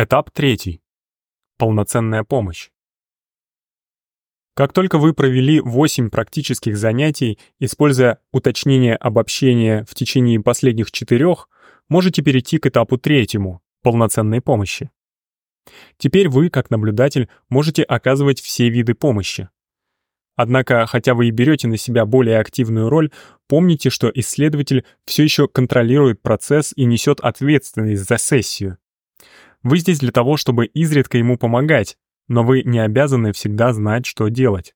Этап третий. Полноценная помощь. Как только вы провели 8 практических занятий, используя уточнение обобщения в течение последних четырех, можете перейти к этапу третьему — полноценной помощи. Теперь вы, как наблюдатель, можете оказывать все виды помощи. Однако, хотя вы и берете на себя более активную роль, помните, что исследователь все еще контролирует процесс и несет ответственность за сессию. Вы здесь для того, чтобы изредка ему помогать, но вы не обязаны всегда знать, что делать.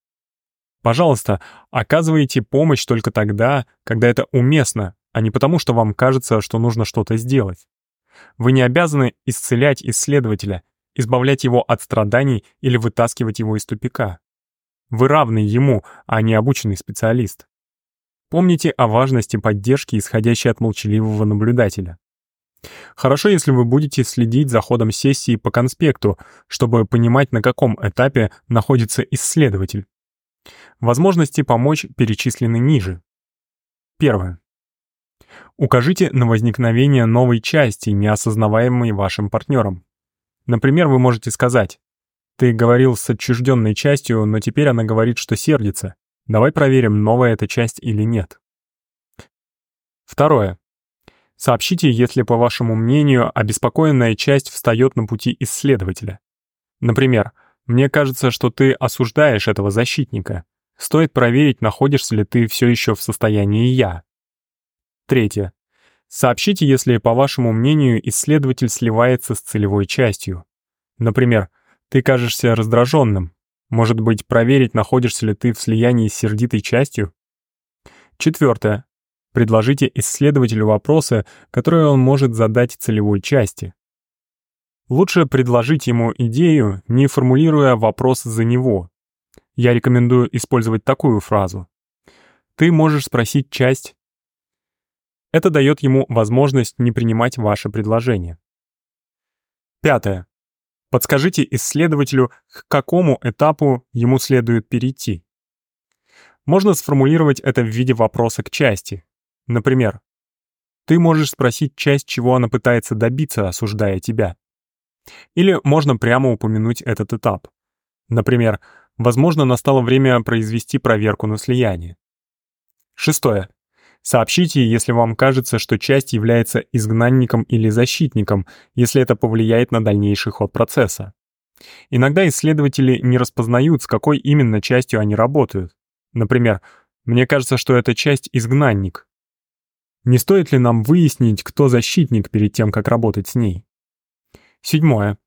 Пожалуйста, оказывайте помощь только тогда, когда это уместно, а не потому, что вам кажется, что нужно что-то сделать. Вы не обязаны исцелять исследователя, избавлять его от страданий или вытаскивать его из тупика. Вы равны ему, а не обученный специалист. Помните о важности поддержки, исходящей от молчаливого наблюдателя. Хорошо, если вы будете следить за ходом сессии по конспекту, чтобы понимать, на каком этапе находится исследователь. Возможности помочь перечислены ниже. Первое. Укажите на возникновение новой части, неосознаваемой вашим партнером. Например, вы можете сказать, «Ты говорил с отчужденной частью, но теперь она говорит, что сердится. Давай проверим, новая эта часть или нет». Второе. Сообщите, если, по вашему мнению, обеспокоенная часть встает на пути исследователя. Например, «Мне кажется, что ты осуждаешь этого защитника. Стоит проверить, находишься ли ты все еще в состоянии «я». Третье. Сообщите, если, по вашему мнению, исследователь сливается с целевой частью. Например, «Ты кажешься раздраженным. Может быть, проверить, находишься ли ты в слиянии с сердитой частью?» Четвертое. Предложите исследователю вопросы, которые он может задать целевой части. Лучше предложить ему идею, не формулируя вопрос за него. Я рекомендую использовать такую фразу. Ты можешь спросить часть. Это дает ему возможность не принимать ваше предложение. Пятое. Подскажите исследователю, к какому этапу ему следует перейти. Можно сформулировать это в виде вопроса к части. Например, ты можешь спросить часть, чего она пытается добиться, осуждая тебя. Или можно прямо упомянуть этот этап. Например, возможно, настало время произвести проверку на слияние. Шестое. Сообщите, если вам кажется, что часть является изгнанником или защитником, если это повлияет на дальнейший ход процесса. Иногда исследователи не распознают, с какой именно частью они работают. Например, «Мне кажется, что эта часть — изгнанник», не стоит ли нам выяснить, кто защитник перед тем, как работать с ней? Седьмое.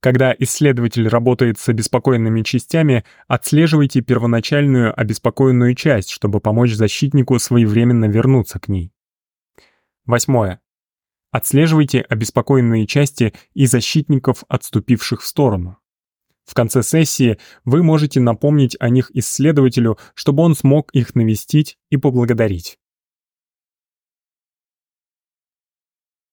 Когда исследователь работает с обеспокоенными частями, отслеживайте первоначальную обеспокоенную часть, чтобы помочь защитнику своевременно вернуться к ней. Восьмое. Отслеживайте обеспокоенные части и защитников, отступивших в сторону. В конце сессии вы можете напомнить о них исследователю, чтобы он смог их навестить и поблагодарить.